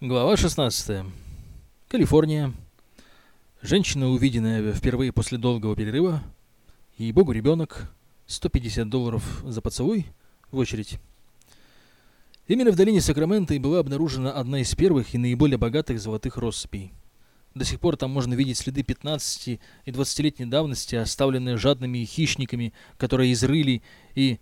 Глава 16. Калифорния. Женщина, увиденная впервые после долгого перерыва. И богу ребенок. 150 долларов за поцелуй. В очередь. Именно в долине Сакрамента и была обнаружена одна из первых и наиболее богатых золотых россыпей. До сих пор там можно видеть следы 15 и 20-летней давности, оставленные жадными хищниками, которые изрыли и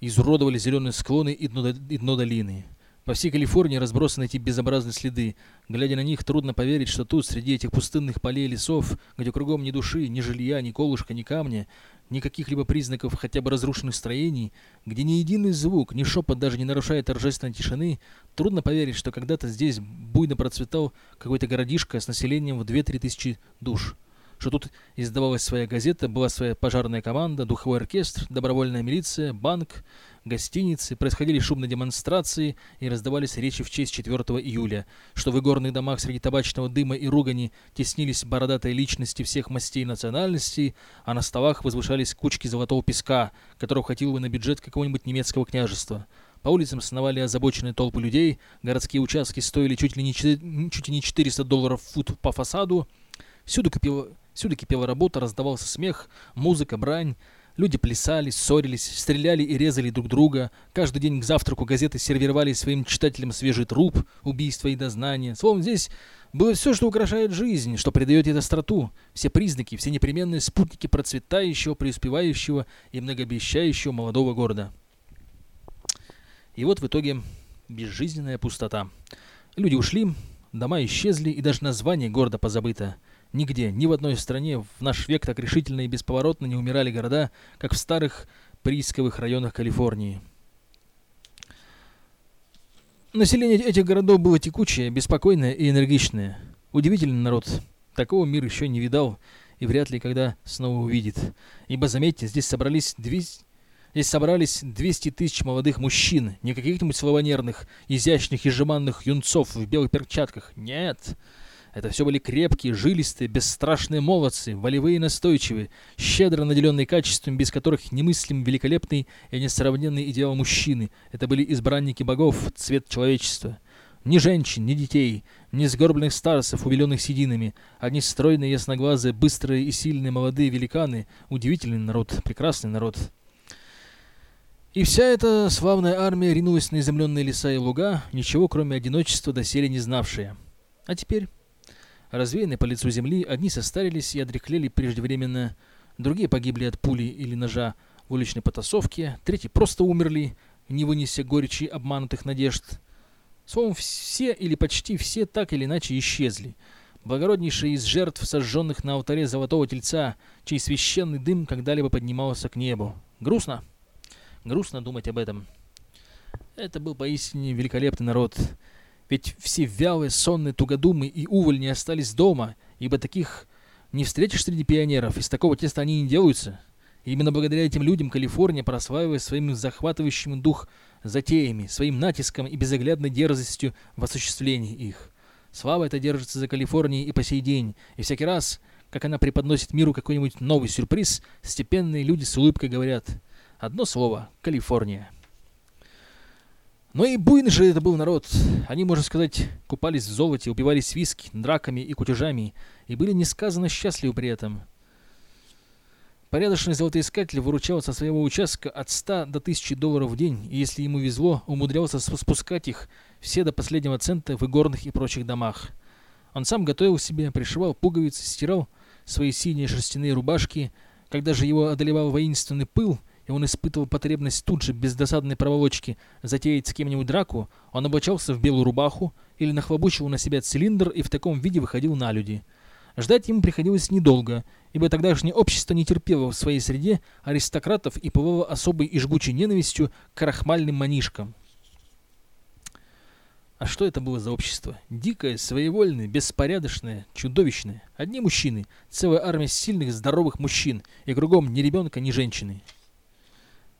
изуродовали зеленые склоны и дно, и дно долины. По всей Калифорнии разбросаны эти безобразные следы. Глядя на них, трудно поверить, что тут, среди этих пустынных полей и лесов, где кругом ни души, ни жилья, ни колышка, ни камня, ни каких-либо признаков хотя бы разрушенных строений, где ни единый звук, ни шепот даже не нарушает торжественной тишины, трудно поверить, что когда-то здесь буйно процветал какой-то городишко с населением в 2-3 тысячи душ что тут издавалась своя газета, была своя пожарная команда, духовой оркестр, добровольная милиция, банк, гостиницы, происходили шумные демонстрации и раздавались речи в честь 4 июля, что в игорных домах среди табачного дыма и ругани теснились бородатые личности всех мастей и национальностей, а на столах возвышались кучки золотого песка, которого хватило бы на бюджет какого-нибудь немецкого княжества. По улицам сновали озабоченные толпы людей, городские участки стоили чуть ли не, чуть ли не 400 долларов фут по фасаду, всюду кипела, всюду кипела работа, раздавался смех, музыка, брань, Люди плясали, ссорились, стреляли и резали друг друга. Каждый день к завтраку газеты сервировали своим читателям свежий труп, убийство и дознание. Словом, здесь было все, что украшает жизнь, что придает ей остроту. Все признаки, все непременные спутники процветающего, преуспевающего и многообещающего молодого города. И вот в итоге безжизненная пустота. Люди ушли, дома исчезли, и даже название города позабыто – Нигде, ни в одной стране в наш век так решительно и бесповоротно не умирали города, как в старых приисковых районах Калифорнии. Население этих городов было текучее, беспокойное и энергичное. Удивительный народ. Такого мир еще не видал и вряд ли когда снова увидит. Ибо, заметьте, здесь собрались 200... Здесь собрались 200 тысяч молодых мужчин, не каких-нибудь славонерных, изящных и жеманных юнцов в белых перчатках. Нет, это все были крепкие, жилистые, бесстрашные молодцы, волевые и настойчивые, щедро наделенные качествами, без которых немыслим великолепный и несравненный идеал мужчины. Это были избранники богов, цвет человечества. Ни женщин, ни детей, ни сгорбленных старцев, увеленных сединами. Одни стройные, ясноглазые, быстрые и сильные молодые великаны. Удивительный народ, прекрасный народ. И вся эта славная армия ринулась на изумленные леса и луга, ничего кроме одиночества доселе не знавшие. А теперь... Развеянные по лицу земли, одни состарились и одреклели преждевременно, другие погибли от пули или ножа в уличной потасовке, третьи просто умерли, не вынеся горечи обманутых надежд. Словом, все или почти все так или иначе исчезли. Благороднейшие из жертв, сожженных на алтаре золотого тельца, чей священный дым когда-либо поднимался к небу. Грустно? Грустно думать об этом. Это был поистине великолепный народ. Ведь все вялые, сонные тугодумы и увольни остались дома, ибо таких не встретишь среди пионеров, из такого теста они не делаются. И именно благодаря этим людям Калифорния прославилась своим захватывающим дух затеями, своим натиском и безоглядной дерзостью в осуществлении их. Слава эта держится за Калифорнией и по сей день, и всякий раз, как она преподносит миру какой-нибудь новый сюрприз, степенные люди с улыбкой говорят одно слово — Калифорния. Но и буйный же это был народ. Они, можно сказать, купались в золоте, убивались виски, драками и кутежами, и были несказанно счастливы при этом. Порядочный золотоискатель выручал со своего участка от 100 до 1000 долларов в день, и если ему везло, умудрялся спускать их все до последнего цента в игорных и прочих домах. Он сам готовил себе, пришивал пуговицы, стирал свои синие шерстяные рубашки. Когда же его одолевал воинственный пыл – и он испытывал потребность тут же, без досадной проволочки, затеять с кем-нибудь драку, он облачался в белую рубаху или нахлобучивал на себя цилиндр и в таком виде выходил на люди. Ждать ему приходилось недолго, ибо тогдашнее общество не терпело в своей среде аристократов и пылало особой и жгучей ненавистью к крахмальным манишкам. А что это было за общество? Дикое, своевольное, беспорядочное, чудовищное. Одни мужчины, целая армия сильных, здоровых мужчин, и кругом ни ребенка, ни женщины.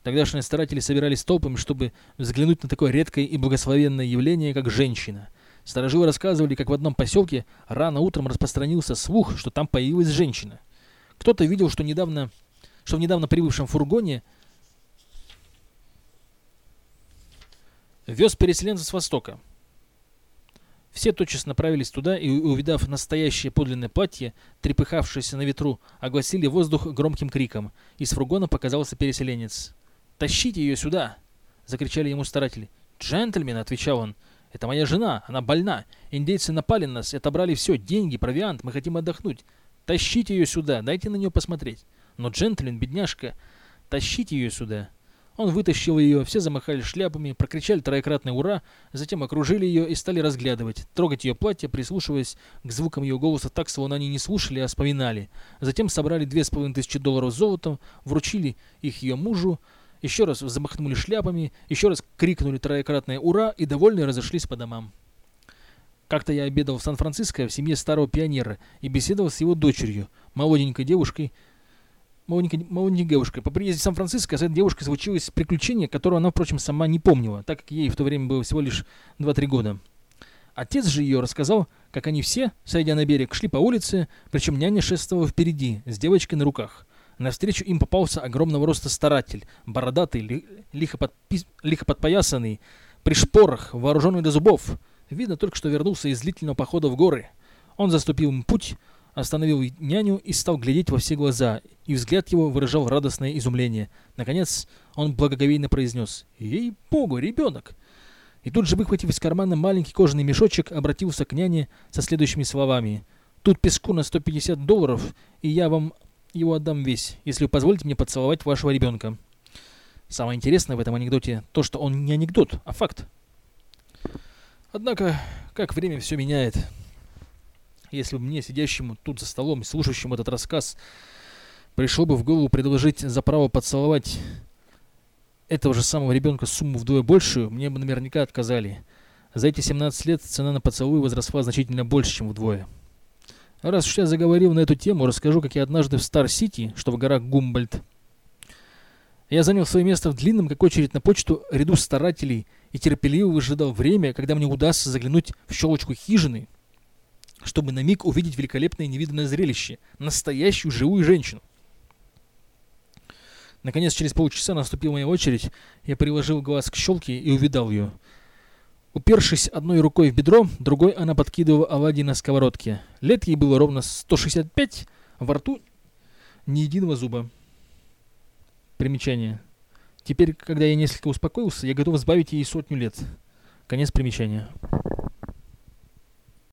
Тогдашние старатели собирались толпами, чтобы взглянуть на такое редкое и благословенное явление, как женщина. Старожилы рассказывали, как в одном поселке рано утром распространился слух, что там появилась женщина. Кто-то видел, что недавно, что в недавно прибывшем фургоне вез переселенцев с востока. Все тотчас направились туда и, увидав настоящее подлинное платье, трепыхавшееся на ветру, огласили воздух громким криком. Из фургона показался переселенец. «Тащите ее сюда!» — закричали ему старатели. «Джентльмен!» — отвечал он. «Это моя жена, она больна. Индейцы напали на нас и отобрали все, деньги, провиант, мы хотим отдохнуть. Тащите ее сюда, дайте на нее посмотреть». Но джентльмен, бедняжка, тащите ее сюда. Он вытащил ее, все замахали шляпами, прокричали троекратное «Ура!», затем окружили ее и стали разглядывать, трогать ее платье, прислушиваясь к звукам ее голоса так, словно они не слушали, а вспоминали. Затем собрали две с половиной тысячи долларов золотом, вручили их ее мужу, еще раз замахнули шляпами, еще раз крикнули троекратное «Ура!» и довольные разошлись по домам. Как-то я обедал в Сан-Франциско в семье старого пионера и беседовал с его дочерью, молоденькой девушкой, молоденькой, молоденькой девушкой. По приезде в Сан-Франциско с этой девушкой случилось приключение, которое она, впрочем, сама не помнила, так как ей в то время было всего лишь 2-3 года. Отец же ее рассказал, как они все, сойдя на берег, шли по улице, причем няня шествовала впереди, с девочкой на руках. Навстречу им попался огромного роста старатель, бородатый, ли, лихо, подпи, лихо подпоясанный, при шпорах, вооруженный до зубов. Видно только, что вернулся из длительного похода в горы. Он заступил им путь, остановил няню и стал глядеть во все глаза, и взгляд его выражал радостное изумление. Наконец он благоговейно произнес «Ей-богу, ребенок!» И тут же, выхватив из кармана маленький кожаный мешочек, обратился к няне со следующими словами. «Тут песку на 150 долларов, и я вам его отдам весь, если вы позволите мне поцеловать вашего ребенка». Самое интересное в этом анекдоте то, что он не анекдот, а факт. Однако, как время все меняет если бы мне, сидящему тут за столом слушающему этот рассказ, пришло бы в голову предложить за право поцеловать этого же самого ребенка сумму вдвое большую, мне бы наверняка отказали. За эти 17 лет цена на поцелуй возросла значительно больше, чем вдвое. Раз уж я заговорил на эту тему, расскажу, как я однажды в Стар-Сити, что в горах Гумбольд, я занял свое место в длинном, как очередь на почту, ряду старателей и терпеливо выжидал время, когда мне удастся заглянуть в щелочку хижины, чтобы на миг увидеть великолепное невиданное зрелище – настоящую живую женщину. Наконец, через полчаса наступила моя очередь, я приложил глаз к щелке и увидал ее. Упершись одной рукой в бедро, другой она подкидывала оладьи на сковородке. Лет ей было ровно 165, во рту ни единого зуба. Примечание. Теперь, когда я несколько успокоился, я готов сбавить ей сотню лет. Конец примечания.